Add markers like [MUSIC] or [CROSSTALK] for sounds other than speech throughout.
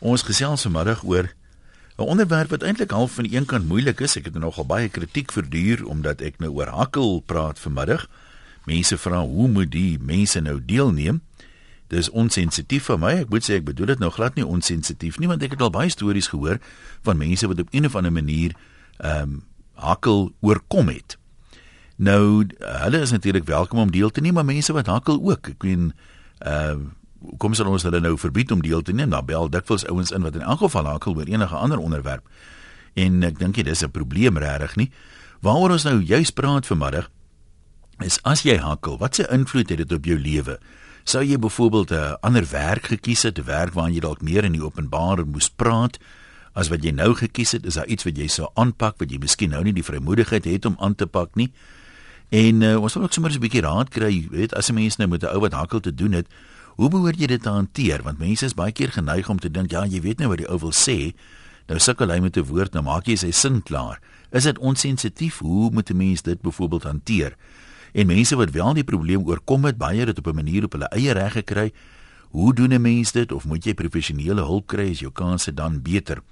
Ons gesels vanmiddag oor 'n onderwerp wat eintlik half van die een kant moeilik is. Ek het er nogal baie kritiek verduur omdat ek nou oor hakkel praat vanmiddag. Mense vra hoe moet die mense nou deelneem? Dis onsensitief vir my. Ek moet sê ek bedoel dit nou glad nie onsensitief nie, want ek het al baie stories gehoor van mense wat op een of ander manier ehm um, hakkel oorkom het. Nou, hulle is natuurlik welkom om deel te neem, maar mense wat hakkel ook. Ek meen ehm uh, kom sal ons hulle nou verbied om deel te neem? Dan bel dikwels ouens in wat in elk geval hakkel oor enige ander onderwerp. En ek dink dit is 'n probleem regtig nie. Waaroor ons nou juis praat vanmiddag is as jy hakkel, wat se invloed het dit op jou lewe? Sou jy byvoorbeeld 'n ander werk gekies het, 'n werk waarin jy dalk meer in die openbaar moes praat as wat jy nou gekies het? Is daar iets wat jy sou aanpak wat jy miskien nou nie die vrymoedigheid het om aan te pak nie? En uh, ons wil ook sommer 'n bietjie raad kry, weet as 'n mens nou met 'n ou wat hakkel te doen het, Hoe behoort jy dit te hanteer? Want mense is baie keer geneig om te dink, ja, jy weet nou wat die ou wil sê. Nou sukkel hy met 'n woord, nou maak jy sy sin klaar. Is dit onsensitief? Hoe moet 'n mens dit byvoorbeeld hanteer? En mense wat wel die probleem oorkom het, baie dit op 'n manier op hulle eie reg gekry. Hoe doen 'n mens dit of moet jy professionele hulp kry as jou kanse dan beter?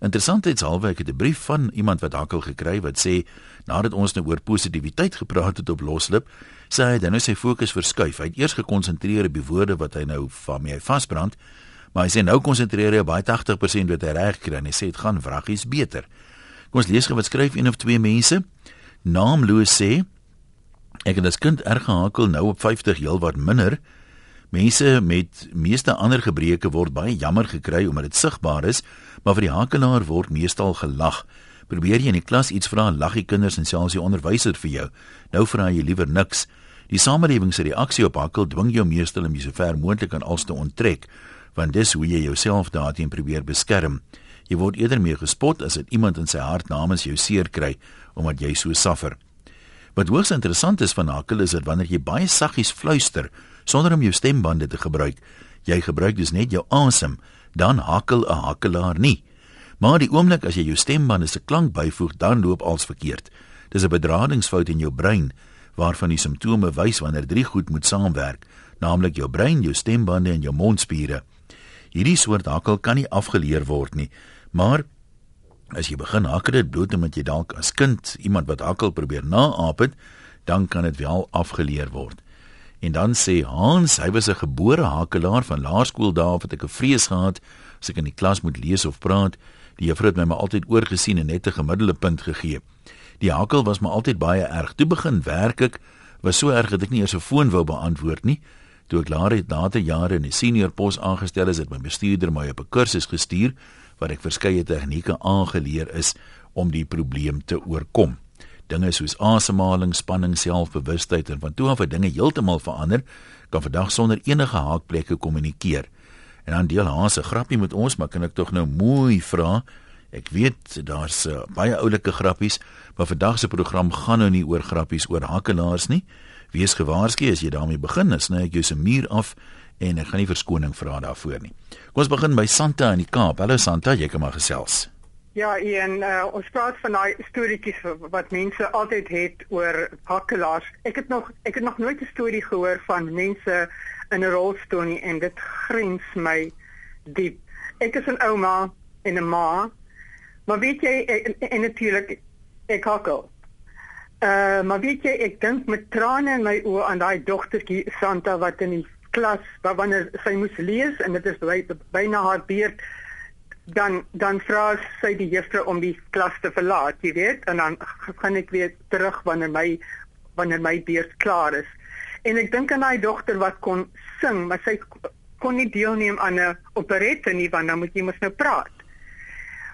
Interessantheidshalwe ek het 'n brief van iemand wat hakkel gekry wat sê nadat ons nou oor positiwiteit gepraat het op loslip, sê hy dan nou sy fokus verskuif. Hy het eers gekonsentreer op die woorde wat hy nou van my vasbrand, maar hy sê nou konsentreer hy op baie 80% wat hy reg kry en hy sê dit gaan vraggies beter. Kom ons lees gou wat skryf een of twee mense. Naamloos sê ek het as kind erg gehakel nou op 50 heel wat minder. Mense met meeste ander gebreke word baie jammer gekry omdat dit sigbaar is, maar vir die hakelaar word meestal gelag. Probeer jy in die klas iets vra, lag die kinders en selfs die onderwyser vir jou. Nou vra jy liewer niks. Die samelewing se reaksie op hakkel dwing jou meestal om jy so ver moontlik aan alles te onttrek, want dis hoe jy jouself daarteen probeer beskerm. Jy word eerder meer gespot as dit iemand in sy hart namens jou seer kry omdat jy so suffer. Wat hoogs interessant is van hakkel is dat wanneer jy baie saggies fluister, sonder om jou stembande te gebruik. Jy gebruik dus net jou asem, dan hakkel 'n hakkelaar nie. Maar die oomblik as jy jou stembande se klank byvoeg, dan loop alles verkeerd. Dis 'n bedradingsfout in jou brein waarvan die simptome wys wanneer drie goed moet saamwerk, naamlik jou brein, jou stembande en jou mondspiere. Hierdie soort hakkel kan nie afgeleer word nie, maar as jy begin hakkel dit bloot omdat jy dalk as kind iemand wat hakkel probeer naaap het, dan kan dit wel afgeleer word. En dan sê Hans, hy was 'n gebore hakelaar van laerskool daar wat ek 'n vrees gehad as ek in die klas moet lees of praat. Die juffrou het my maar altyd oorgesien en net 'n gemiddelde punt gegee. Die hakel was maar altyd baie erg. Toe begin werk ek was so erg dat ek nie eers 'n foon wou beantwoord nie. Toe ek later het later jare in 'n senior pos aangestel is, het my bestuurder my op 'n kursus gestuur waar ek verskeie tegnieke aangeleer is om die probleem te oorkom dinge soos asemhaling, spanning, selfbewustheid en van toe af het dinge heeltemal verander. Kan vandag sonder enige haakplekke kommunikeer. En dan deel Hans 'n grappie met ons, maar kan ek tog nou mooi vra? Ek weet daar's uh, baie oulike grappies, maar vandag se program gaan nou nie oor grappies oor hakelaars nie. Wees gewaarsku as jy daarmee begin, sny ek jou se muur af en ek gaan nie verskoning vra daarvoor nie. Kom ons begin by Santa in die Kaap. Hallo Santa, jy kan maar gesels. Ja, en uh, ons praat van daai storieetjies wat mense altyd het oor hakkelaars. Ek het nog ek het nog nooit 'n storie gehoor van mense in 'n rolstoel nie en dit grens my diep. Ek is 'n ouma en 'n ma. Maar weet jy en, en natuurlik ek hakkel. Uh, maar weet jy ek dink met trane in my oë aan daai dogtertjie Santa wat in die klas, wanneer sy moes lees en dit is by, byna haar beurt dan dan vra sy die juffrou om die klas te verlaat, jy weet, en dan gaan ek weer terug wanneer my wanneer my beurt klaar is. En ek dink aan daai dogter wat kon sing, maar sy kon nie deelneem aan 'n operette nie want dan moet jy mos nou praat.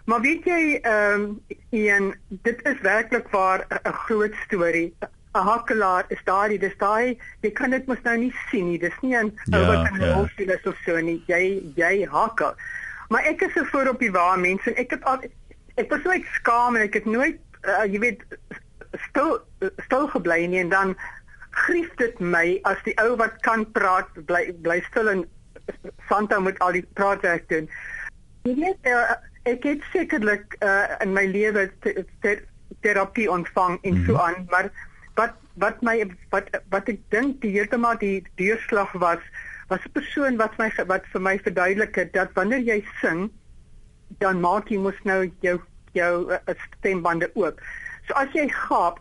Maar weet jy, ehm um, een dit is werklik waar 'n groot storie. 'n Hakkelaar is daai, dis daai, jy kan dit mos nou nie sien nie. Dis nie 'n ja, wat in 'n ja. hospitaal is of so nie. Jy jy hakkel. Maar ek is so voor op die waar mense en ek het al ek was nooit skaam en ek het nooit uh, jy weet stil stil gebly nie en dan grief dit my as die ou wat kan praat bly bly stil en Santa moet al die praatwerk doen. Jy weet uh, ek het sekerlik uh, in my lewe terapie ontvang en so mhm. aan, maar wat wat my wat wat ek dink die heeltemal die deurslag was was 'n persoon wat my wat vir my verduidelik het dat wanneer jy sing dan maak jy mos nou jou jou uh, stembande oop. So as jy gaap,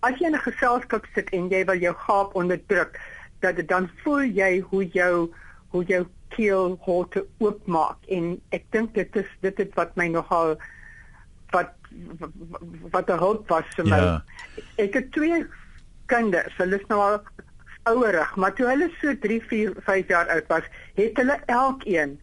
as jy in 'n geselskap sit en jy wil jou gaap onderdruk, dat dan voel jy hoe jou hoe jou keel holte oopmaak en ek dink dit is dit het wat my nogal wat wat 'n hulp was vir my. Ja. Ek het twee kinders, hulle is nou al ouerig, maar toe hulle so 3, 4, 5 jaar oud was, het hulle elkeen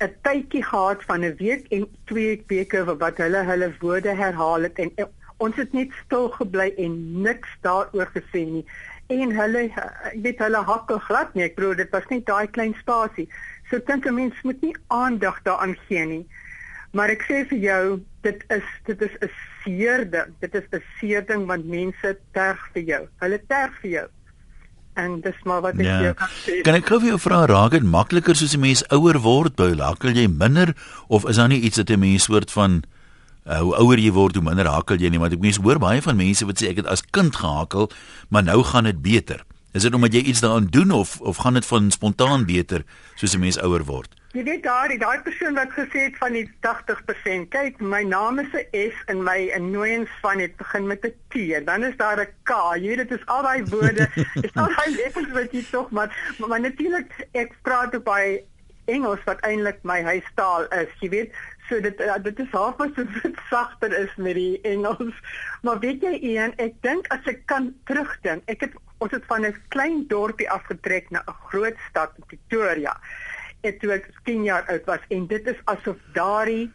'n tydjie gehad van 'n week en twee weke wat hulle hulle woorde herhaal het en ons het net stil gebly en niks daaroor gesê nie en hulle weet hulle hakkel glad nie. Ek bedoel dit was net daai klein spasie. So dink 'n mens moet nie aandag daaraan gee nie. Maar ek sê vir jou dit is dit is 'n seerding dit is 'n seerding want mense terg vir jou. Hulle terg vir jou. En dis maar wat ek ja. jou kan sê. Kan ek gou vir jou vra raak dit makliker soos 'n mens ouer word, by hakkel jy minder of is daar nie iets dat 'n mens soort van uh, hoe ouer jy word hoe minder hakkel jy nie, want ek mens hoor baie van mense wat sê ek het as kind gehakkel, maar nou gaan dit beter. Is dit omdat jy iets daaraan doen of of gaan dit van spontaan beter soos 'n mens ouer word? Jy weet daai daai persoon wat gesê het van die 80%. Kyk, my naam is 'n S en my annoyance van dit begin met 'n T en dan is daar 'n K. Jy weet dit is al daai woorde. [LAUGHS] Is al daai letters wat jy tog maar maar, maar natuurlik ek praat op by Engels wat eintlik my huistaal is. Jy weet, so dit ja, dit is half wat so [LAUGHS] sagter is met die Engels. Maar weet jy een, ek dink as ek kan terugdink, ek het ons het van 'n klein dorpie afgetrek na 'n groot stad in Pretoria ek toe ek 10 jaar oud was en dit is asof daai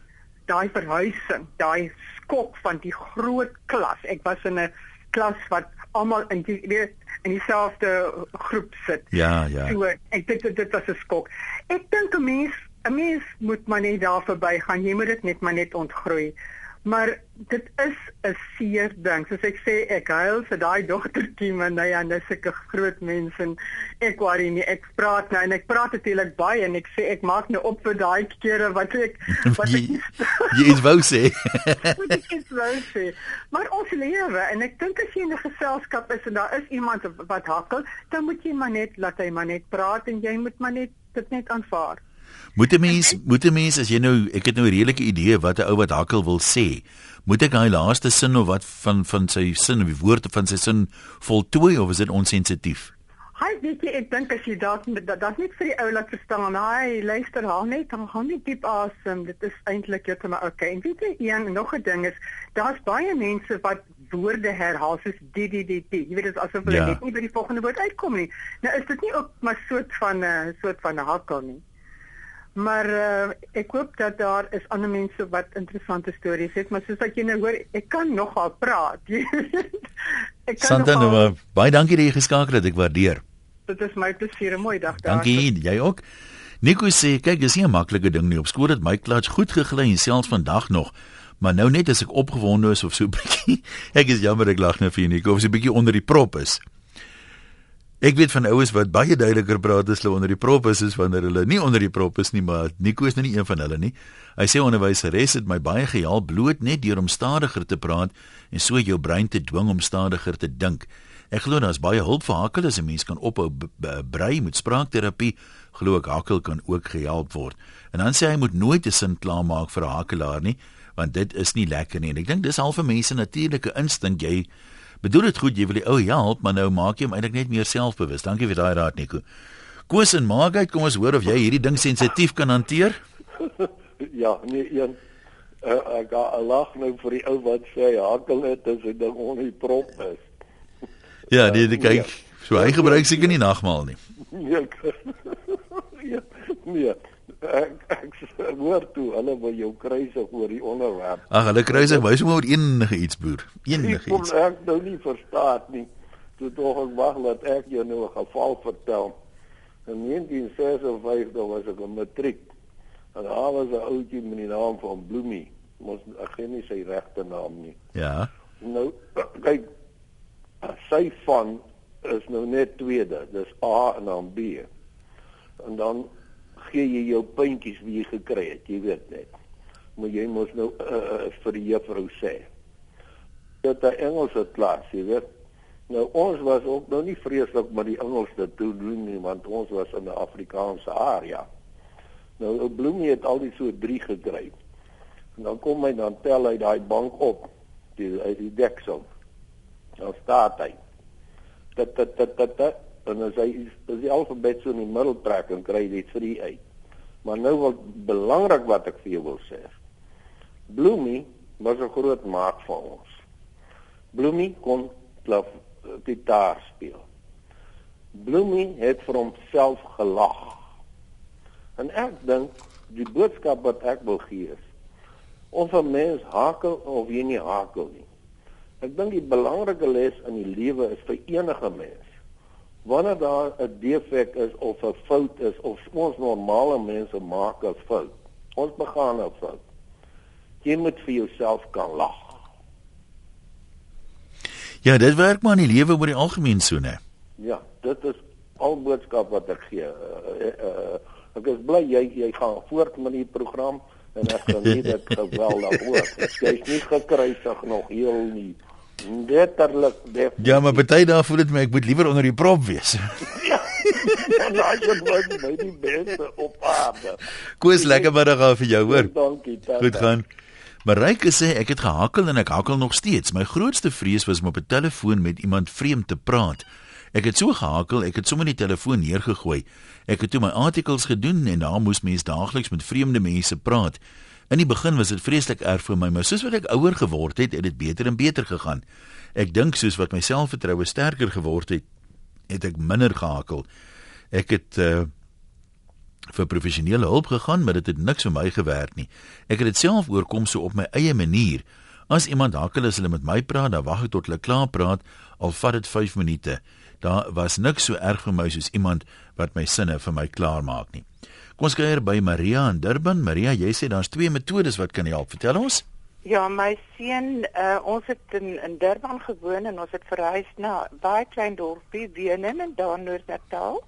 daai verhuising, daai skok van die groot klas. Ek was in 'n klas wat almal in die weet in dieselfde groep sit. Ja, ja. So ek dink dit, dit was 'n skok. Ek dink 'n mens 'n mens moet maar net daar verbygaan. Jy moet dit net maar net ontgroei. Maar dit is 'n seer ding. Soos ek sê, ek huil vir daai dogtertjie, maar nou ja, dis 'n groot mens en ek worry nie. Ek praat nou en ek praat natuurlik baie en ek sê ek maak nou op vir daai kere wat ek [LAUGHS] [LAUGHS] wat ek Jy is wou sê. wat ek is wou sê. Maar ons lewe en ek dink as jy in 'n geselskap is en daar is iemand wat hakkel, dan moet jy maar net laat hy maar net praat en jy moet maar net dit net aanvaar. Moet 'n mens moet 'n mens as jy nou ek het nou 'n redelike idee wat 'n ou wat hakkel wil sê. Moet ek daai laaste sin of wat van van sy sin of die woorde van sy sin voltooi of is dit onsensitief? Hy weet jy ek dink as jy daar dat dat net vir die ou laat verstaan. Hy luister haar net, dan gaan nie diep asem. Dit is eintlik net maar okay. En weet jy een nog 'n ding is, daar's baie mense wat woorde herhaal soos die die die die. Jy weet dit is asof hulle ja. net nie by die volgende woord uitkom nie. Nou is dit nie ook maar soort van 'n uh, soort van hakkel nie. Maar uh, ek hoop dat daar is ander mense wat interessante stories het, maar soos wat jy nou hoor, ek kan nogal praat. [LAUGHS] ek kan Santa, nogal nou, Baie dankie dat jy geskakel het, ek waardeer. Dit is my plesier, 'n mooi dag daar. Dankie, jy ook. Nico sê, kyk, dis nie 'n maklike ding nie. Op skool het my klas goed gegly en selfs vandag nog. Maar nou net as ek opgewonde is of so 'n bietjie, [LAUGHS] ek is jammer ek lag nou vir Nico, of so 'n bietjie onder die prop is. Ek weet van oues wat baie duideliker praat as hulle onder die prop is as wanneer hulle nie onder die prop is nie, maar Nico is nou nie een van hulle nie. Hy sê onderwyseres het my baie gehelp bloot net deur om stadiger te praat en so jou brein te dwing om stadiger te dink. Ek glo daar's baie hulp vir hakkel as 'n mens kan ophou brei met spraakterapie, glo ek hakkel kan ook gehelp word. En dan sê hy moet nooit 'n sin klaarmaak vir 'n hakkelaar nie, want dit is nie lekker nie. En ek dink dis al vir mense natuurlike instink jy bedoel dit goed jy wil die ou help, maar nou maak jy hom eintlik net meer selfbewus. Dankie vir daai raad Nico. Koos en Margait, kom ons hoor of jy hierdie ding sensitief kan hanteer. [LAUGHS] ja, nee, een uh, ek ga lag nou vir die ou wat sê hakel dit as 'n ding onder die prop is. [LAUGHS] ja, nee, nee kyk, so hy gebruik seker nie nagmaal nie. [LAUGHS] nee. ja, nee ek ek hoor toe hulle wil jou kruisig oor die onderwerp. Ag, hulle kruisig wys hom oor enige iets boer. Enige iets. Ek ek nou nie verstaan nie. Toe tog ek wag dat ek jou nou 'n geval vertel. In 1956 was ek 'n matriek. En daar was 'n ouetjie met die naam van Bloemie. Mos ek ken nie sy regte naam nie. Ja. Nou [CLEARS THROAT] kyk sy van is nou net tweede. Dis A en dan B. En dan gee jy jou puntjies wie jy gekry het, jy weet net. Maar jy moet nou uh, vir die juffrou sê. Dit 'n Engelse klas, jy weet. Nou ons was ook nou nie vreeslik met die Engels te doen nie want ons was in 'n Afrikaanse area. Nou 'n bloemie het al die so 3 gekry. En dan kom hy dan tel hy daai bank op, die uit die deksel. Dan staan hy. Dat dat dat dat en as hy as die alfabet so in die middel trek en kry jy 3 uit. Maar nou wat belangrik wat ek vir jou wil sê. Bloemie was 'n groot maat vir ons. Bloemie kon klaf gitaar speel. Bloemie het vir homself gelag. En ek dink die boodskap wat ek wil gee is of 'n mens hakel of jy nie hakel nie. Ek dink die belangrike les in die lewe is vir enige mens wanneer daar 'n defek is of 'n fout is of ons normale mense maak 'n fout. Ons begaan 'n fout. Jy moet vir jouself kan lag. Ja, dit werk maar in die lewe oor die algemeen so, né? Ja, dit is al boodskap wat ek gee. Uh, uh, uh, ek is bly jy jy gaan voort met die program en ek geniet dit [LAUGHS] geweldig hoor. Jy is nie gekruisig nog heel nie. Letterlik def. Ja, maar party daar voel dit my ek moet liewer onder die prop wees. Ja. Nou jy moet my die beste op aarde. Koos lekker middag aan vir jou, hoor. Dankie. Tata. Goed gaan. Mareike sê ek het gehakel en ek hakel nog steeds. My grootste vrees was om op 'n telefoon met iemand vreemd te praat. Ek het so gehakel, ek het sommer die telefoon neergegooi. Ek het toe my artikels gedoen en daar moes mens daagliks met vreemde mense praat. In die begin was dit vreeslik erg vir my, maar soos wat ek ouer geword het, het dit beter en beter gegaan. Ek dink soos wat my selfvertroue sterker geword het, het ek minder gehakel. Ek het uh, vir professionele hulp gegaan, maar dit het niks vir my gewerk nie. Ek het dit self oorkom so op my eie manier. As iemand hakel as hulle met my praat, dan wag ek tot hulle klaar praat, al vat dit 5 minute. Daar was niks so erg vir my soos iemand wat my sinne vir my klaar maak nie. Kom ons kuier by Maria in Durban. Maria, jy sê daar's twee metodes wat kan help. Vertel ons. Ja, my seun, uh, ons het in, in Durban gewoon en ons het verhuis na baie klein dorpie Wenen in Noord-Natal.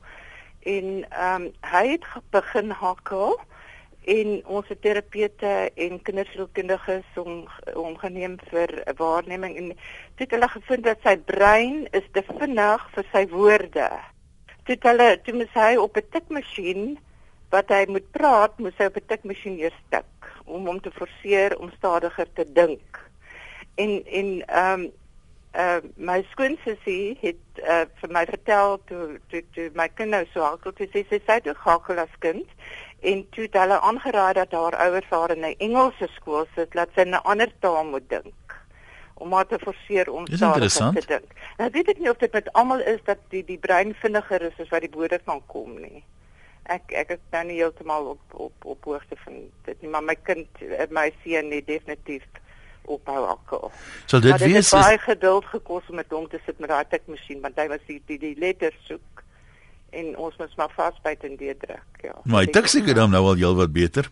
En ehm um, hy het begin hakkel en ons het terapeute en kindersielkundiges om omgeneem vir waarneming en dit hulle gevind dat sy brein is te vinnig vir sy woorde. Dit hulle toe moet hy op 'n tikmasjien wat hy moet praat, moet hy op 'n tikmasjien eers tik om hom te forceer om stadiger te dink. En en ehm um, uh my skoonsussie het uh, vir my vertel toe toe toe my kind nou so hakkel toe sê sy sy toe hakkel as kind en toe het hulle aangeraai dat haar ouers haar in 'n Engelse skool sit laat sy 'n ander taal moet dink om haar te forceer om stadiger te dink. Nou weet ek nie of dit met almal is dat die die brein vinniger is as wat die woorde kan kom nie ek ek is nou nie heeltemal op op op hoogte van dit nie, maar my kind, eh, my seun het definitief ophou alkohol. So dit wees is baie geduld gekos om met hom te sit met daai tikmasjien want hy was die die, die letters soek en ons moet maar vasbyt en weer druk, ja. Maar hy tik seker dan nou al heel wat beter.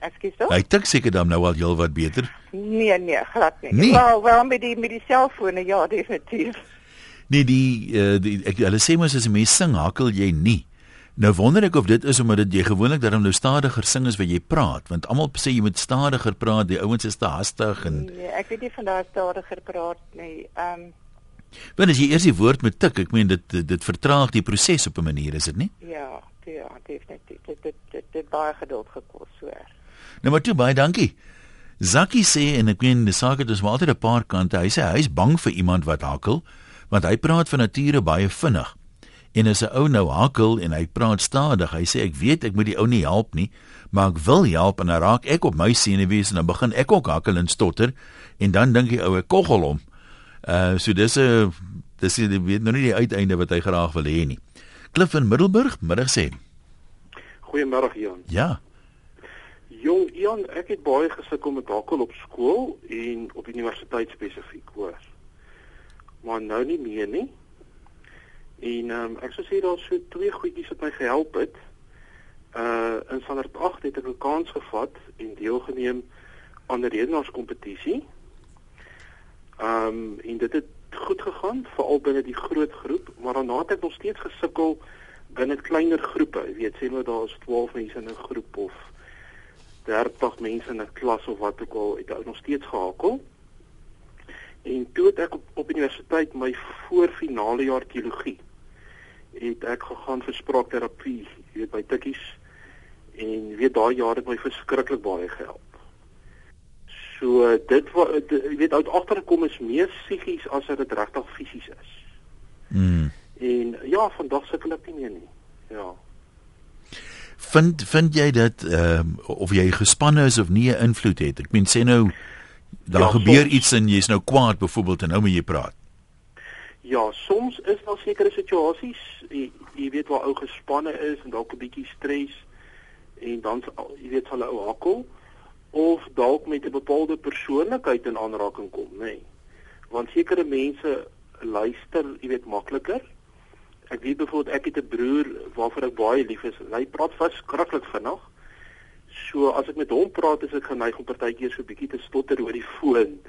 Ekskuus tog? Hy tik seker dan nou al heel wat beter. Nee nee, glad nie. Nee. Wel, wel met die met die selfone ja, definitief. Nee, die uh, die ek hulle sê mos as 'n mens sing, hakkel jy nie. Nou wonder ek of dit is omdat dit jy gewoonlik dan nou stadiger sing as wat jy praat, want almal sê jy moet stadiger praat, die ouens is te hastig en Nee, ek weet nie van daai stadiger praat nie. Ehm um, Want as jy eers die woord moet tik, ek meen dit dit, dit vertraag die proses op 'n manier, is dit nie? Ja, ja, definitief. Dit dit dit dit baie geduld gekos, hoor. Nou maar toe baie dankie. Zaki sê en ek meen die saak het dus maar altyd 'n paar kante. Hy sê hy is bang vir iemand wat hakkel, want hy praat van nature baie vinnig. En as 'n ou nou hakkel en hy praat stadig, hy sê ek weet ek moet die ou nie help nie, maar ek wil help en dan raak ek op my senuwees en dan begin ek ook hakkel en stotter en dan dink die ou ek koggel hom. Uh so dis 'n dis jy weet nou nie die uiteinde wat hy graag wil hê nie. Cliff in Middelburg, middag sê. Goeiemôre Jan. Ja. Jong Jan, ek het baie gesukkel met hakkel op skool en op universiteit spesifiek hoor. Maar nou nie meer nie. En ehm um, ek sou sê daar's so twee goedjies wat my gehelp het. Uh in standaard 8 het ek 'n kans gevat en deelgeneem aan 'n redenaarskompetisie. Ehm um, en dit het goed gegaan veral binne die groot groep, maar daarna het ek nog steeds gesukkel binne kleiner groepe. Jy weet, sê nou daar is 12 mense in 'n groep of 30 mense in 'n klas of wat ook al, het ek nog steeds gehakel. En toe het ek op, op universiteit my voorfinale jaar teologie het ek gegaan vir spraakterapie, jy weet by Tikkies. En weet daai jaar het my verskriklik baie gehelp. So dit wat jy weet uit agterkom is meer psigies as dit regtig fisies is. Mm. En ja, vandag sukkel ek nie meer nie. Ja. Vind vind jy dat ehm uh, of jy gespanne is of nie 'n invloed het? Ek meen sê nou daar Ja, gebeur soms. iets en jy's nou kwaad byvoorbeeld en nou moet jy praat. Ja, soms is daar sekere situasies, jy, jy weet waar ou gespanne is en dalk 'n bietjie stres en dan jy weet hulle ou hakkel of dalk met 'n bepaalde persoonlikheid in aanraking kom, nê. Nee. Want sekere mense luister, jy weet makliker. Ek weet byvoorbeeld ek het 'n broer waarvoor ek baie lief is. Hy praat verskriklik vinnig. So as ek met hom praat, is ek geneig om partykeer so 'n bietjie te stotter oor die foon.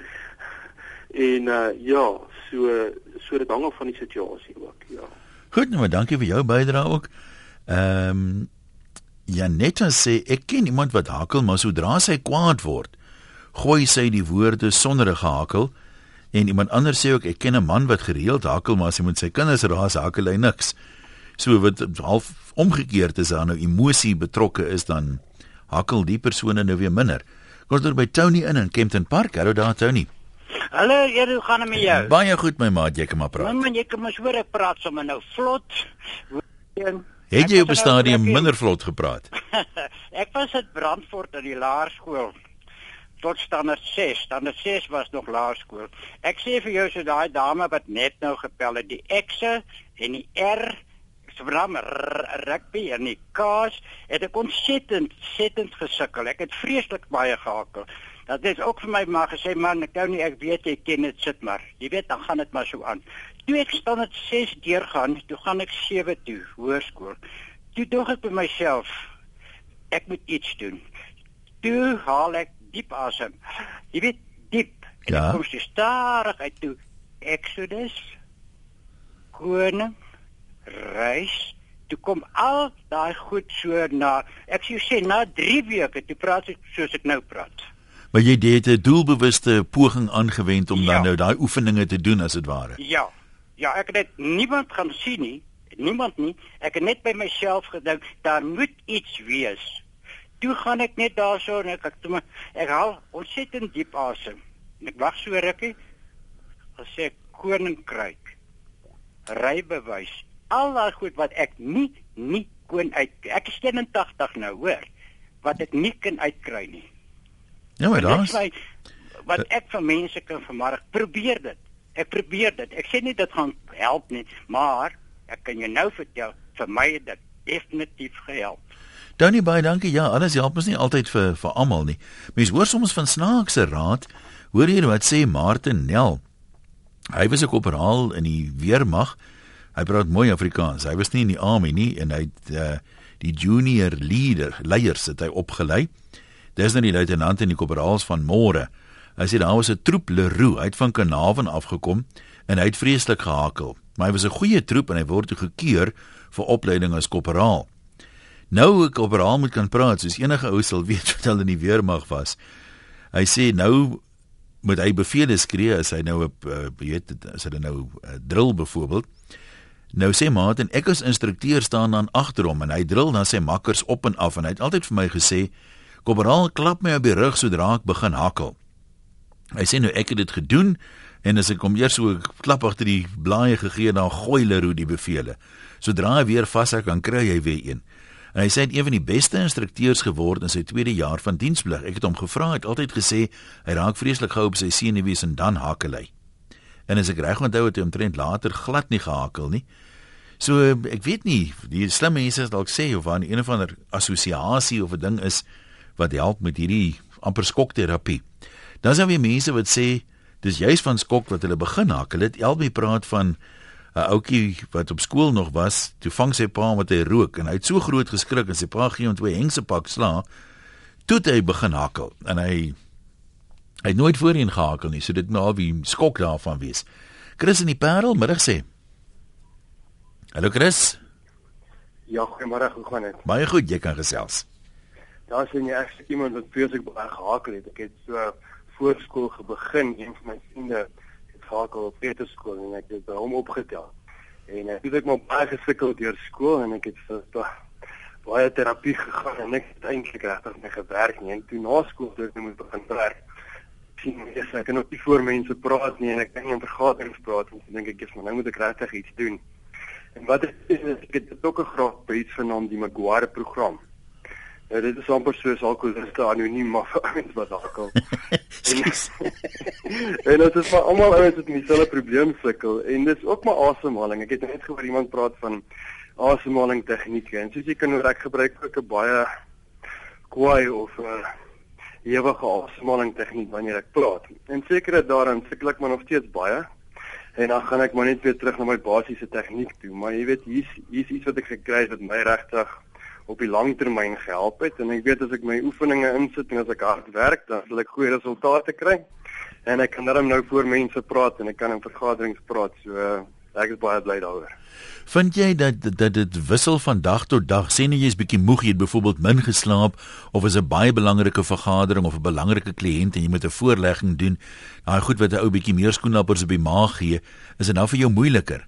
En uh ja, so so dit hang af van die situasie ook, ja. Goed, nou dankie vir jou bydrae ook. Ehm um, Janetta sê ek ken iemand wat hakel, maar sodra sy kwaad word, gooi sy die woorde sonder 'n gehakel. En iemand anders sê ook ek ken 'n man wat gereeld hakel, maar as hy met sy kinders raas, hakel hy niks. So wat half omgekeerd is daar nou emosie betrokke is dan hakel die persone nou weer minder. Kom ons by Tony in in Kempton Park. Hallo daar Tony. Hallo, Edu, hoe gaan dit met jou? Baie goed my maat, jy kan maar praat. man, jy kan mos hoor ek praat sommer nou vlot. Het jy op 'n was nou stadium minder vlot gepraat? [LAUGHS] ek was at Brandfort aan die laerskool tot standaard 6. Standaard 6 was nog laerskool. Ek sê vir jou so daai dame wat net nou gepel het, die X'e en die R Swram rugby en die K's het ek ontsettend ontsettend gesukkel. Ek het vreeslik baie gehakel. Dat het ook vir my maar gesê man, ek gou nie ek weet jy ken dit sit maar. Jy weet dan gaan dit maar so aan. Toe ek standaard 6 deurgaan, toe gaan ek 7 toe, hoërskool. Toe dog ek by myself, ek moet iets doen. Toe haal ek diep asem. Jy weet, diep. En Ja. ek kom stadig uit toe. Exodus, koning, reis. Toe kom al daai goed so na, ek sou sê na 3 weke, toe praat ek soos ek nou praat. Maar jy het 'n doelbewuste poging aangewend om dan Ja. nou daai oefeninge te doen as dit ware. Ja. Ja, ek het niemand gaan sien nie. Niemand nie. Ek het net by myself gedink, daar moet iets wees. Toe gaan ek net daarso en ek ek, maar- ek haal ontsettend diep asem. En ek wag so rukkie. Gesê koninkryk. Rybewys. Al daai goed wat ek nie nie kon uit. Ek is 81 nou, hoor. Wat ek nie kan uitkry nie. Ja, maar daar's is wat ek van mense kan vermark. Probeer dit. Ek probeer dit. Ek sê nie dit gaan help nie, maar ek kan jou nou vertel, vir my het dit definitief gehelp. Tony baie dankie. Ja, alles help ons nie altyd vir vir almal nie. Mense hoor soms van snaakse raad. Hoor jy wat sê Martin Nel? Hy was 'n korporaal in die weermag. Hy praat mooi Afrikaans. Hy was nie in die army nie en hy het uh, die junior leader leiers het hy opgelei. Dis nou die luitenant en die korporaals van môre. Hy sê daar was 'n troep Leroux uit van Kanaven afgekom en hy het vreeslik gehakel. Maar hy was 'n goeie troep en hy word toe gekeur vir opleiding as korporaal. Nou ek operaal moet kan praat soos enige ou sal weet wat hulle in die weermag was. Hy sê nou moet hy bevele skree as hy nou op uh, weet as hulle nou uh, drill byvoorbeeld. Nou sê maat en ek as instrukteur staan dan agter hom en hy drill dan sy makkers op en af en hy het altyd vir my gesê Koperaal klap my op die rug sodra ek begin hakkel. Hy sê nou ek het dit gedoen en as ek hom eers so klap agter die blaaie gegee dan gooi Leroux die bevele. Sodra hy weer vashou kan kry hy weer een. En hy sê hy het een van die beste instrukteurs geword in sy tweede jaar van diensplig. Ek het hom gevra, hy het altyd gesê hy raak vreeslik gou op sy senuwees en dan hakel hy. En as ek reg onthou het hy omtrent later glad nie gehakel nie. So ek weet nie, die slim mense dalk sê of aan een of ander assosiasie of 'n ding is wat help met hierdie amper skokterapie. Dan is daar weer mense wat sê dis juis van skok wat hulle begin hakel. Dit Elbie praat van 'n ouetjie wat op skool nog was, toe vang sy pa met hy rook en hy het so groot geskrik en sy pa gee hom twee hengsepak sla. Toe het hy begin hakel en hy hy het nooit voorheen gehakel nie, so dit al wie skok daarvan wees. Chris in die Parel middag sê. Hallo Chris, Ja, goeiemôre, hoe gaan dit? baie goed, jy kan gesels. Daar sien jy ek iemand wat vreeslik baie gehakel het. Ek het so voorskool gebegin, een van my vriende skakel op Peterskool en ek het by hom opgetel. En ek het maar baie gesukkel deur skool en ek het vir baie terapie gegaan en ek het eintlik regtig nie gewerk nie. En toe na skool toe ek nou moet begin werk. sien ek ek kan ook nie voor mense praat nie en ek kan nie in vergaderings praat nie. So dink ek eers maar nou moet ek regtig iets doen. En wat ek is, is ek het ook 'n graad by iets genaamd die Maguire program. Ja, dit is amper soos alkoholiste anoniem maar vir [LAUGHS] ouens wat alkohol. [LAUGHS] en [LAUGHS] en dit is vir almal ouens wat met dieselfde probleem sukkel en dis ook maar asemhaling. Ek het net gehoor iemand praat van asemhaling tegnieke en soos jy kan hoor ek gebruik ook 'n baie kwaai of 'n uh, ewige asemhaling tegniek wanneer ek praat. En seker daarin sukkel ek maar nog steeds baie. En dan gaan ek maar net weer terug na my basiese tegniek toe, maar jy weet hier's hier's iets wat ek gekry het wat my regtig op die langtermyn gehelp het en ek weet as ek my oefeninge insit en as ek hard werk, dan sal ek goeie resultate kry. En ek kan dan nou voor mense praat en ek kan in vergaderings praat. So uh, ek is baie bly daaroor. Vind jy dat dat dit wissel van dag tot dag? Sê nou jy's bietjie moeg, jy het byvoorbeeld min geslaap of is 'n baie belangrike vergadering of 'n belangrike kliënt en jy moet 'n voorlegging doen. Daai goed wat 'n ou bietjie meer skoenappers op die maag gee, is dit nou vir jou moeiliker?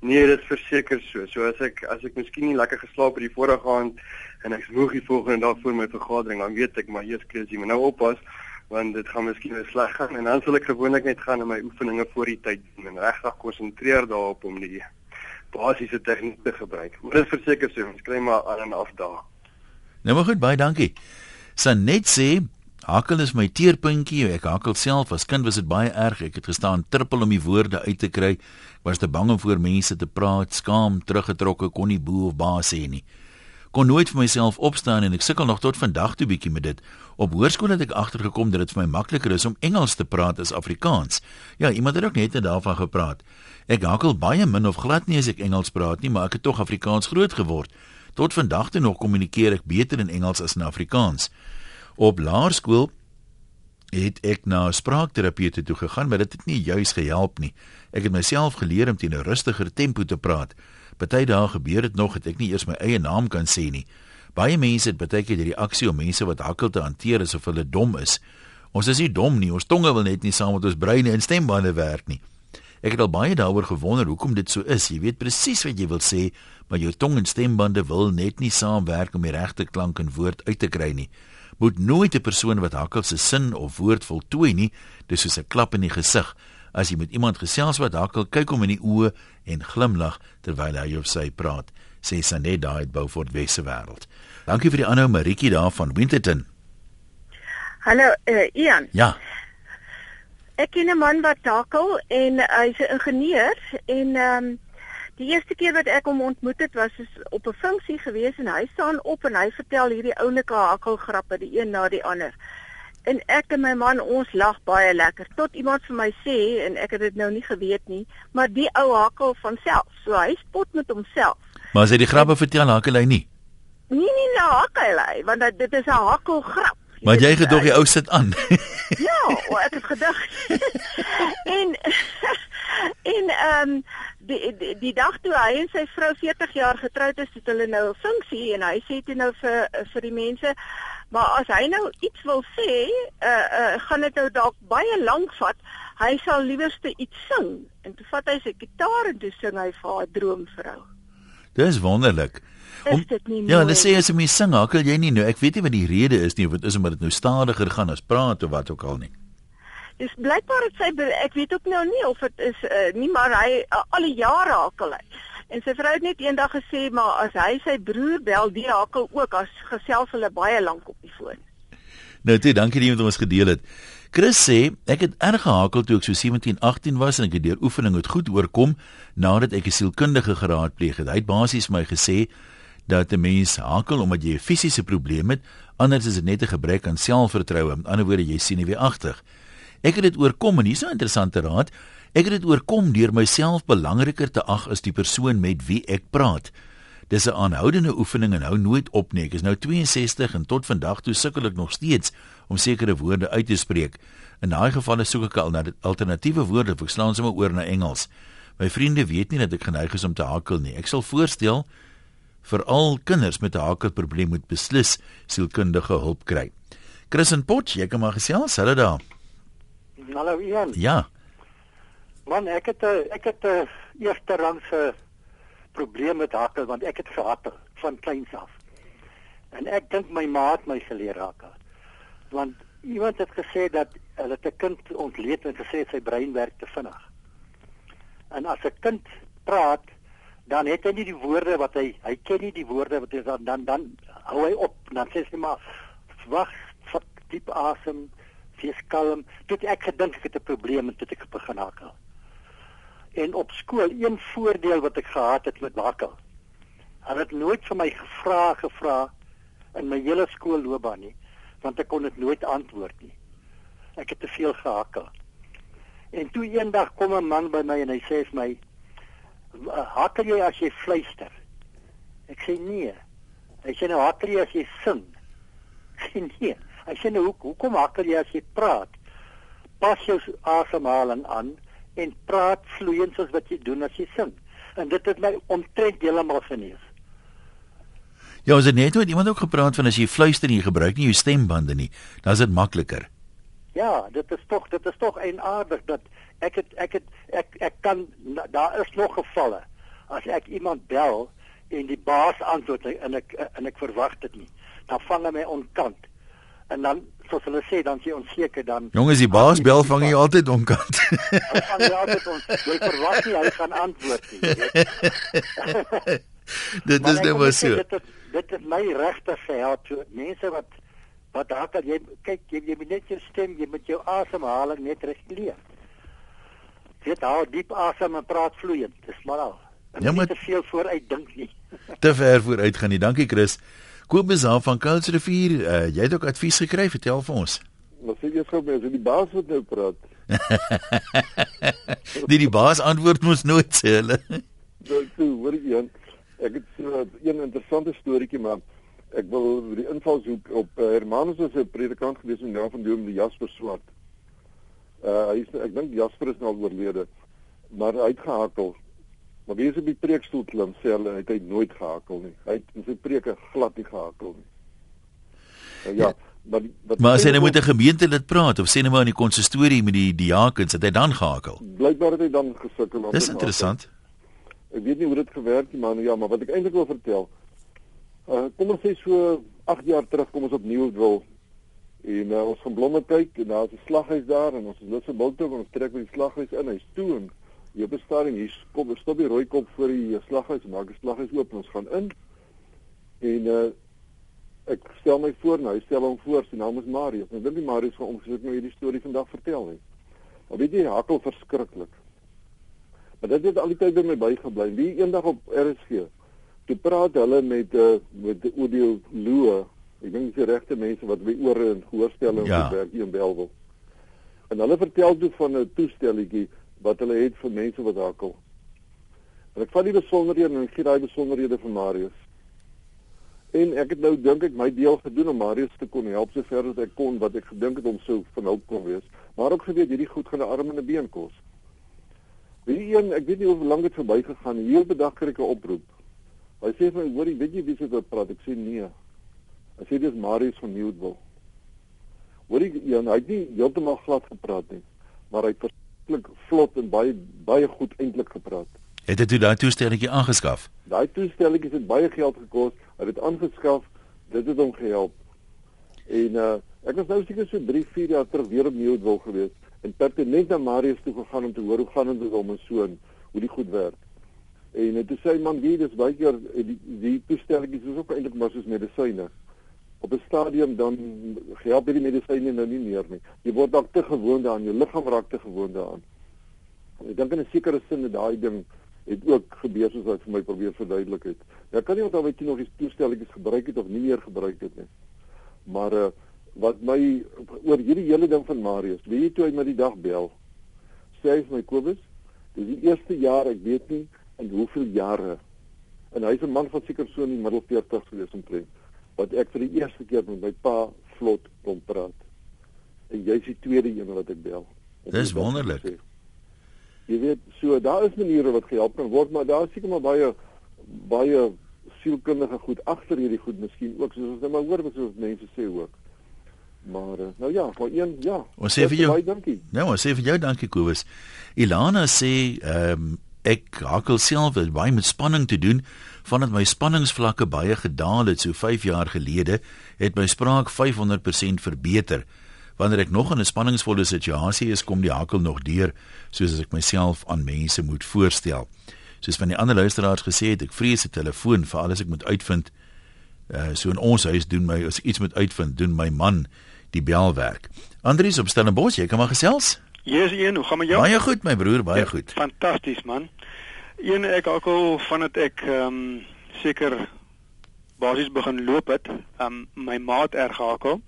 Nee, dit is verseker so. So as ek as ek miskien nie lekker geslaap het die vorige aand en ek's moeg die volgende dag voor my vergadering, dan weet ek maar kry jy moet nou oppas want dit gaan miskien sleg gaan en dan sal ek gewoonlik net gaan in my oefeninge voor die tyd doen en regtig konsentreer daarop om die basiese tegniek te gebruik. Maar dit is verseker so, ons kry maar aan en af daar. Nou maar goed, baie dankie. Sanet sê Hakkel is my teerpuntjie. Ek hakkel self as kind was dit baie erg. Ek het gestaan trippel om die woorde uit te kry. Ek was te bang om voor mense te praat, skaam, teruggetrokke, kon nie boe of baas sê nie. Kon nooit vir myself opstaan en ek sukkel nog tot vandag toe bietjie met dit. Op hoërskool het ek agtergekom dat dit vir my makliker is om Engels te praat as Afrikaans. Ja, iemand het ook net daarvan gepraat. Ek hakkel baie min of glad nie as ek Engels praat nie, maar ek het tog Afrikaans groot geword. Tot vandag toe nog kommunikeer ek beter in Engels as in Afrikaans. Op laerskool het ek na spraakterapeute toe gegaan, maar dit het nie juis gehelp nie. Ek het myself geleer om teen 'n rustiger tempo te praat. Party dae gebeur dit nog dat ek nie eers my eie naam kan sê nie. Baie mense het baie keer die reaksie om mense wat hakkel te hanteer asof hulle dom is. Ons is nie dom nie, ons tonge wil net nie saam met ons breine en stembande werk nie. Ek het al baie daaroor gewonder hoekom dit so is. Jy weet presies wat jy wil sê, maar jou tong en stembande wil net nie saamwerk om die regte klank en woord uit te kry nie. Moet nooit 'n persoon wat hakkel se sin of woord voltooi nie, dis soos 'n klap in die gesig. As jy met iemand gesels wat hakkel, kyk hom in die oë en glimlag terwyl hy of sy praat, sê Sanet daai uit Beaufort Wesse wêreld. Dankie vir die aanhou Maritjie daar van Winterton. Hallo, uh, Ian. Ja. Ek ken 'n man wat takel en hy's 'n ingenieur en ehm um, die eerste keer wat ek hom ontmoet het was op 'n funksie gewees en hy staan op en hy vertel hierdie oulike hakkelgrappe die een na die ander. En ek en my man ons lag baie lekker tot iemand vir my sê en ek het dit nou nie geweet nie, maar die ou hakkel van self. So hy spot met homself. Maar as hy die grappe vertel, hakkel hy nie. Nee nee, nou hakkel hy want dit is 'n hakkelgrap. Maar jy gedog jy ou sit aan. [LAUGHS] [LAUGHS] ja, oh, ek het gedag. [LAUGHS] en en ehm um, die, die die dag toe hy en sy vrou 40 jaar getroud is, het hulle nou 'n funksie en hy sê toe nou vir vir die mense, maar as hy nou iets wil sê, uh uh gaan dit nou dalk baie lank vat. Hy sal liewerste iets sing en toe vat hy sy gitaar en toe sing hy vir haar droomvrou. Dis wonderlik. Om, ja, hulle sê as jy mee sing, hakkel jy nie nou. Ek weet nie wat die rede is nie, of dit is omdat dit nou stadiger gaan as praat of wat ook al nie. Dis blykbaar dit sy ek weet ook nou nie of dit is uh, nie maar hy uh, al die jare hakkel hy. En sy vrou het net eendag gesê maar as hy sy broer bel, die hakkel ook as gesels hulle baie lank op die foon. Nou toe, dankie dat jy met ons gedeel het. Chris sê ek het erg gehakel toe ek so 17, 18 was en ek het deur oefening het goed oorkom nadat ek 'n sielkundige geraadpleeg het. Hy het basies my gesê dat 'n mens hakel omdat jy 'n fisiese probleem het, anders is dit net 'n gebrek aan selfvertroue. Met ander woorde, jy sien nie weer agter. Ek het dit oorkom en hier's 'n interessante raad. Ek het dit oorkom deur myself belangriker te ag as die persoon met wie ek praat. Dis 'n aanhoudende oefening en hou nooit op nie. Ek is nou 62 en tot vandag toe sukkel ek nog steeds om sekere woorde uit te spreek. In daai gevalle soek ek al na alternatiewe woorde, ek slaan sommer oor na Engels. My vriende weet nie dat ek geneig is om te hakel nie. Ek sal voorstel veral kinders met 'n hakkelprobleem moet beslis sielkundige hulp kry. Chris en Potch, jy kan maar gesels, hulle daar. Hallo Ian. Ja. Man, ek het 'n ek het 'n eerste rangse probleem met hakkel want ek het gehakkel van kleins af. En ek dink my ma het my geleer hakkel. Want iemand het gesê dat hulle 'n kind ontleed en gesê sy brein werk te vinnig. En as 'n kind praat, dan het hy nie die woorde wat hy hy ken nie die woorde wat hy dan dan, dan hou hy op dan sê hy maar wag, vat diep asem, wees kalm. Dit ek gedink ek het 'n probleem en dit ek begin hakkel. En op skool een voordeel wat ek gehad het met hakkel. Hulle het nooit vir my gevra gevra in my hele skoolloopbaan nie, want ek kon dit nooit antwoord nie. Ek het te veel gehakkel. En toe eendag kom 'n man by my en hy sê vir my, "Hakkel jy as jy fluister?" Ek sê nee. Hy sê nou hakkel jy as jy sing? Ek sê nee. Hy sê nou hoe hoekom hakkel jy as jy praat? Pas jou asemhaling aan en praat vloeiend soos wat jy doen as jy sing. En dit het my omtrent heeltemal genees. Ja, ons het net met iemand ook gepraat van as jy fluister en jy gebruik nie jou stembande nie, dan is dit makliker. Ja, dit is tog dit is tog eienaardig dat ek het ek het ek ek kan daar is nog gevalle as ek iemand bel en die baas antwoord en ek en ek verwag dit nie. Dan vang hy my onkant. En dan soos hulle sê dan sê ons seker dan Jongens, die baas bel vang jy altyd onkant. Dan [LAUGHS] ja, dit ons jy verwag nie hy gaan antwoord nie. [LAUGHS] dit is net maar so. Dit het, dit het my regtig gehelp. So, mense wat wat daar kan jy kyk jy, jy moet net jou stem, jy moet jou asemhaling net reguleer. Dit hou diep asem en praat vloeiend. Dis maar al. Ja, maar te veel vooruit dink nie. te ver vooruit gaan nie. Dankie Chris. Kobus af van Kulsrivier, uh, jy het ook advies gekry, vertel vir ons. Maar sê jy gou mense, die baas wat nou praat. die [LAUGHS] die baas antwoord mos nooit sê hulle. Nou, toe, hoor jy een, ek het so 'n interessante storieetjie maar ek wil die invalshoek op uh, Hermanus was 'n predikant gewees in naam van Dom die Jasper Swart. Uh hy is ek dink Jasper is nou oorlede, maar hy het gehakel. Maar wie is op die preekstoel klim sê hulle het hy nooit gehakel nie. Hy het in sy preke glad nie gehakel nie. Uh, ja, maar wat Maar as hy nou met 'n gemeente lid praat of sê net maar in die konsistorie met die diakens, het hy dan gehakel. Blykbaar het hy dan gesukkel. Dis interessant. Hakel. Ek weet nie hoe dit gewerk het man, ja, maar wat ek eintlik wil vertel. Uh kom ons sê so 8 jaar terug kom ons opnuut wil en uh, ons gaan blomme kyk en daar's 'n slaghuis daar en ons is lus vir bultog en ons trek by die slaghuis in. Hy's toe en jy op 'n stadium hier kom stop die rooi kop voor die uh, slaghuis en maak die slaghuis oop en ons gaan in. En uh ek stel my voor nou, stel hom voor, sy naam is Marius. Ek dink die Marius gaan omgesit nou hierdie storie vandag vertel nie. Maar weet jy, hakkel verskriklik. Maar dit het al die tyd by my bygebly. Wie eendag op RSG toe praat hulle met uh, met die audioloë. Ek dink dis die regte mense wat by ore en gehoorstelle ja. werk hier in Belwel. En hulle vertel toe van 'n toestelletjie wat hulle het vir mense wat hakkel. En ek vat die besonderhede en ek gee daai besonderhede vir Marius. En ek het nou dink ek my deel gedoen om Marius te kon help sover as ek kon wat ek gedink het om sou van hulp kon wees. Maar ook geweet hierdie goed gaan 'n arm en 'n been kos. Wie een, ek weet nie hoe lank dit verby gegaan, heel bedag kry ek 'n oproep. Hy sê vir my, "Hoor, weet jy wie se wat praat?" Ek sê, "Nee." Hy sê dis Marius van Newtville. Hoor jy, hy het nie heeltemal glad gepraat nie, maar hy het verskriklik vlot en baie baie goed eintlik gepraat. Het hy daai toestelletjie aangeskaf? Daai toestelletjie het baie geld gekos. Hy het dit aangeskaf. Dit het hom gehelp. En uh ek was nou seker so 3, 4 jaar terug weer op Newtville geweest en pertinent na Marius toe gegaan om te hoor hoe gaan dit met hom en so en hoe die goed werk. En dit sê man, wie dis baie keer eh, die die toestellings is ook eintlik maar soos medisyne. Op 'n stadium dan help hierdie medisyne nou nie meer nie. Jy word dalk te gewoond daaraan, jou liggaam raak te gewoond daaraan. Ek dink in 'n sekere sin dat daai ding het ook gebeur soos wat vir my probeer verduidelik het. Ja, kan nie onthou wat jy nog die toestellings gebruik het of nie meer gebruik het nie. Maar uh, wat my oor hierdie hele ding van Marius, weet jy toe hy my die dag bel, sê hy vir my Kobus, dis die eerste jaar, ek weet nie in hoeveel jare. En hy's 'n man van seker so in die middel 40s gewees omtrent, wat ek vir die eerste keer met my pa vlot kon praat. En jy's die tweede een wat ek bel. Dis wonderlik. Jy weet, so daar is maniere wat gehelp kan word, maar daar is seker maar baie baie sielkundige goed agter hierdie goed miskien ook soos ons net maar hoor wat so mense sê ook. Maar uh, nou ja, vir een ja. Ons sê vir jou. Baie dankie. Nou, ons sê vir jou dankie Kobus. Ilana sê ehm um, ek hakel self baie met spanning te doen vandat my spanningsvlakke baie gedaal het so 5 jaar gelede het my spraak 500% verbeter. Wanneer ek nog in 'n spanningsvolle situasie is, kom die hakel nog deur soos as ek myself aan mense moet voorstel. Soos van die ander luisteraars gesê het, ek vrees 'n telefoon vir alles ek moet uitvind. Uh so in ons huis doen my as iets moet uitvind, doen my man die belwerk. Andries op Stellenbosch, jy kan maar gesels. Yes, een, hoe gaan met jou? Baie goed my broer, baie ja, goed. Fantasties man. Een ek alkohol vandat ek ehm um, seker basies begin loop het, ehm um, my maat erg gehakel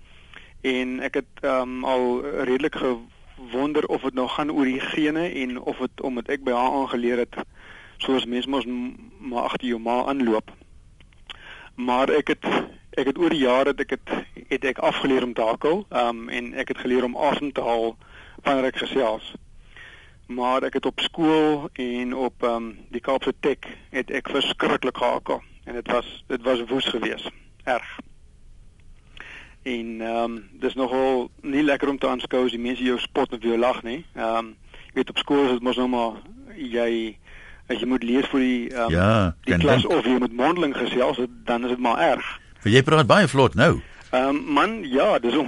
en ek het ehm um, al redelik gewonder of dit nou gaan oor die gene en of dit omdat ek by haar aangeleer het soos mens mos maar agter jou ma aanloop. Maar ek het ek het oor die jare het ek het het ek afgeleer om te hakel, ehm um, en ek het geleer om asem te haal wanneer ek gesels. Maar ek het op skool en op ehm um, die Kaapse Tek het ek verskriklik gehakel en dit was dit was woes geweest, erg. En ehm um, dis nogal nie lekker om te aanskou as die mense jou spot of jou lag nie. Ehm um, jy weet op skool is dit mos nou maar jy as jy moet lees vir die ehm um, ja, die klas of jy moet mondeling gesels, dan is dit maar erg. Vir jy praat baie vlot nou. Ehm um, man, ja, dis om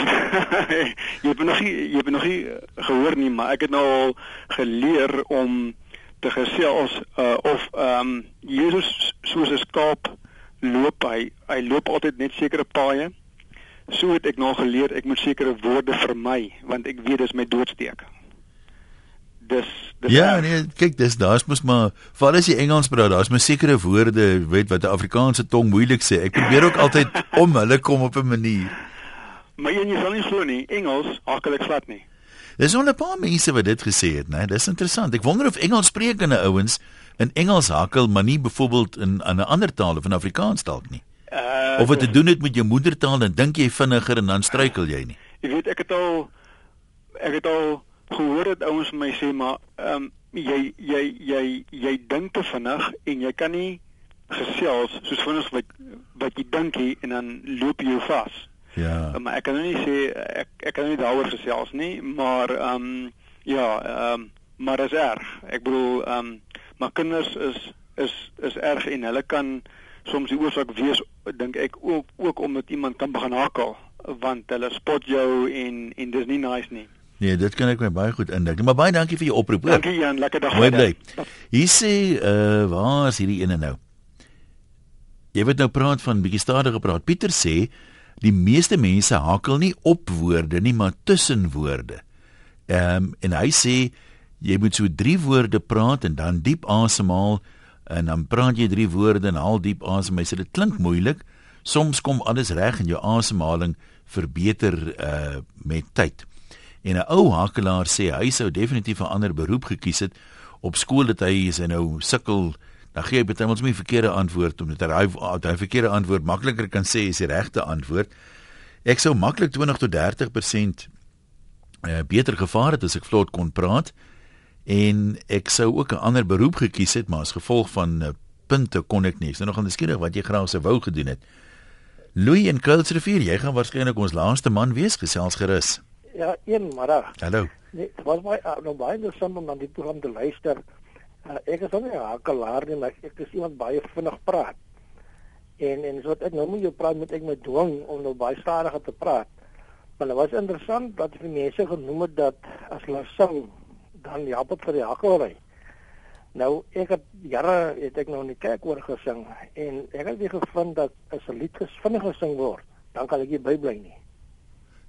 [LAUGHS] jy het nog nie jy het nog nie gehoor nie, maar ek het nou al geleer om te gesels uh, of ehm um, Jesus soos 'n skaap loop hy hy loop altyd net sekere paaie so het ek nog geleer ek moet sekere woorde vermy want ek weet dis my doodsteek. Dis dis Ja, nee, kyk, dis daar's mos maar veral as jy Engels praat, daar's mos sekere woorde, weet wat 'n Afrikaanse tong moeilik sê. Ek probeer ook altyd [LAUGHS] om hulle kom op 'n manier. Maar jy sal nie glo nie, Engels hakkel ek glad nie. Dis al 'n paar mense wat dit gesê het, né? Dis interessant. Ek wonder of Engels sprekende ouens in Engels hakkel, maar nie byvoorbeeld in 'n ander taal of in Afrikaans dalk nie. Uh, of wat te doen het met jou moedertaal en dink jy vinniger en dan struikel jy nie. Jy weet ek het al ek het al gehoor dat ouens my sê maar ehm um, jy jy jy jy dink te vinnig en jy kan nie gesels soos vinnig wat wat jy dink jy en dan loop jy vas. Ja. Um, maar ek kan nou nie sê ek ek kan nie daaroor gesels nie, maar ehm um, ja, ehm um, maar is erg. Ek bedoel ehm um, maar kinders is is is erg en hulle kan soms die oorsaak wees dink ek ook ook omdat iemand kan begin hakel want hulle spot jou en en dis nie nice nie. Nee, dit kan ek my baie goed indink. Maar baie dankie vir jou oproep. Dankie Jan, lekker dag. Mooi bly. Hier sê uh waar is hierdie ene nou? Jy weet nou praat van bietjie stadiger praat. Pieter sê die meeste mense hakel nie op woorde nie, maar tussen woorde. Ehm um, en hy sê jy moet so drie woorde praat en dan diep asemhaal en dan praat jy drie woorde en haal diep asem. Hy sê dit klink moeilik. Soms kom alles reg en jou asemhaling verbeter uh met tyd. En 'n ou hakelaar sê hy sou definitief 'n ander beroep gekies het op skool dat hy is en nou sukkel. Dan gee hy baie ons nie verkeerde antwoord omdat hy hy verkeerde antwoord makliker kan sê as die regte antwoord. Ek sou maklik 20 tot 30% uh, beter gevaar het as ek vlot kon praat en ek sou ook 'n ander beroep gekies het maar as gevolg van uh, punte kon ek nie. Is nou nog skieurig wat jy graag sou wou gedoen het. Louis en Kuilsrivier, jy gaan waarskynlik ons laaste man wees gesels gerus. Ja, een middag. Hallo. Nee, wat my uh, nou baie interessant om aan die program te luister. Uh, ek is nie 'n hakelaar nie, maar ek is iemand baie vinnig praat. En en so wat ek nou moet jou praat met ek met dwing om nou baie stadiger te praat. Maar dit was interessant dat die mense genoem het dat as hulle sing dan help dit vir die hakkelry. Nou ek het jare het ek nou in die kerk oor gesing en ek het weer gevind dat as 'n lied gesvinnig gesing word, dan kan ek nie bybly nie.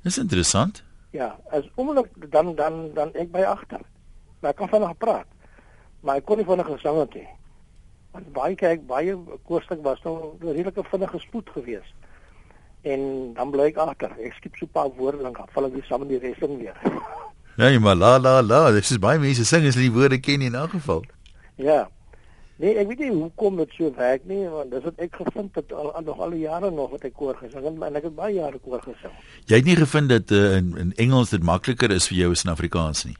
Dis interessant. Ja, as oomblik dan dan dan ek by agter. Maar ek kan vinnig praat. Maar ek kon nie vinnig gesing het nie. Want baie kyk baie koorstuk was nou 'n redelike vinnige spoed geweest. En dan bly ek agter. Ek skiep so 'n paar woorde lank af, val ek weer saam met die res in weer. [LAUGHS] Nee, maar la la la, dis is baie mense sing as hulle die woorde ken in elk geval. Ja. Nee, ek weet nie hoekom dit so werk nie, want dis wat ek gevind het al, al nog al die jare nog wat ek koor gesing het, en ek het baie jare koor gesing. Jy het nie gevind dat uh, in, in Engels dit makliker is vir jou as in Afrikaans nie.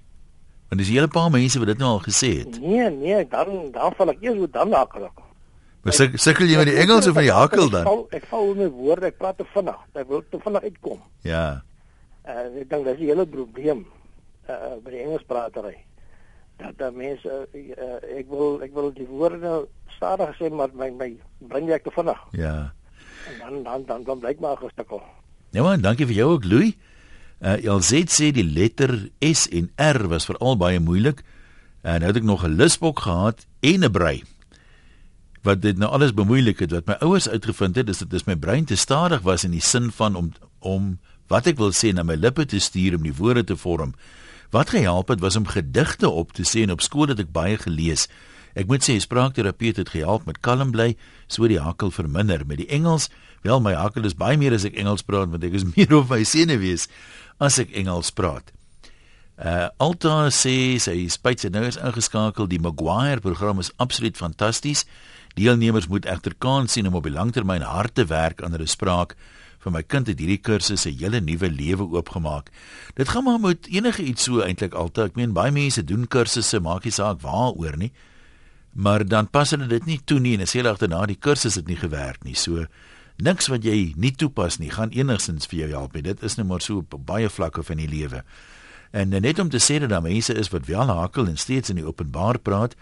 Want dis 'n hele paar mense wat dit nou al gesê het. Nee, nee, dan dan val ek eers hoe dan hakkel. Maar suk, sukkel jy met die Engels of met die hakkel dan? Ek val ek val met woorde, ek praat te vinnig. Ek wil te vinnig uitkom. Ja. Uh, ek dink dis 'n hele probleem uh, by die Engelspratery. Dat dat mense uh, ek wil ek wil die woorde stadig sê maar my my bring ek te vinnig. Ja. En dan dan dan dan blyk maar gestukkel. Ja man, dankie vir jou ook Louis. Uh LZ sê die letter S en R was veral baie moeilik. En nou het ek nog 'n lusbok gehad en 'n brei. Wat dit nou alles bemoeilik het wat my ouers uitgevind het, is dit is my brein te stadig was in die sin van om om wat ek wil sê na my lippe te stuur om die woorde te vorm. Wat gehelp het was om gedigte op te sê en op skool het ek baie gelees. Ek moet sê spraakterapie het gehelp met kalm bly, so die hakkel verminder. Met die Engels, wel my hakkel is baie meer as ek Engels praat want ek is [LAUGHS] meer op my senuwees as ek Engels praat. Uh Alta sê sy spyt sy nou is ingeskakel. Die Maguire program is absoluut fantasties. Deelnemers moet egter kans sien om op die langtermyn hard te werk aan hulle spraak. Vir my kind het hierdie kursus 'n hele nuwe lewe oopgemaak. Dit gaan maar met enige iets so eintlik Alta. Ek meen baie mense doen kursusse, maak nie saak waaroor nie maar dan pas hulle dit nie toe nie en as jy agterna die kursus het nie gewerk nie. So niks wat jy nie toepas nie gaan enigstens vir jou help. Dit is net maar so op baie vlakke van die lewe. En net om te sê dat daar mense is wat wel hakel en steeds in die openbaar praat.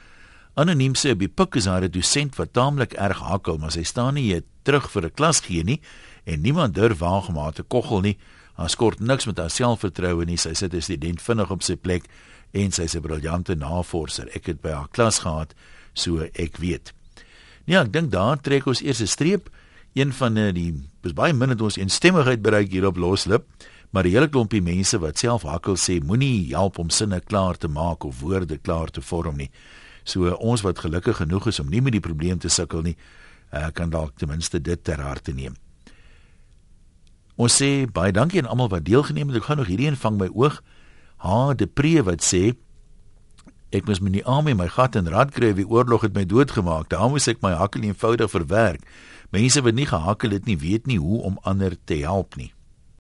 Anoniem sê by Puk is daar 'n dosent wat taamlik erg hakel, maar sy staan nie terug vir 'n klas gee nie en niemand durf haar te koggel nie. Haar skort niks met haar selfvertroue nie. Sy sit 'n student vinnig op sy plek en sy's 'n briljante navorser. Ek het by haar klas gehad so ek weet. Ja, ek dink daar trek ons eers 'n streep. Een van eh, die is baie min het ons eensstemmigheid bereik hier op Loslip, maar die hele klompie mense wat self hakkel sê moenie help om sinne klaar te maak of woorde klaar te vorm nie. So ons wat gelukkig genoeg is om nie met die probleem te sukkel nie, uh, kan dalk ten minste dit ter harte neem. Ons sê baie dankie aan almal wat deelgeneem het. Ek gaan nog hierdie een vang my oog. Ha, de Pre wat sê Ek moes met die arm in my gat en rad kry wie oorlog het my doodgemaak. Daarom moes ek my hakkel eenvoudig verwerk. Mense wat nie gehakkel het nie, weet nie hoe om ander te help nie.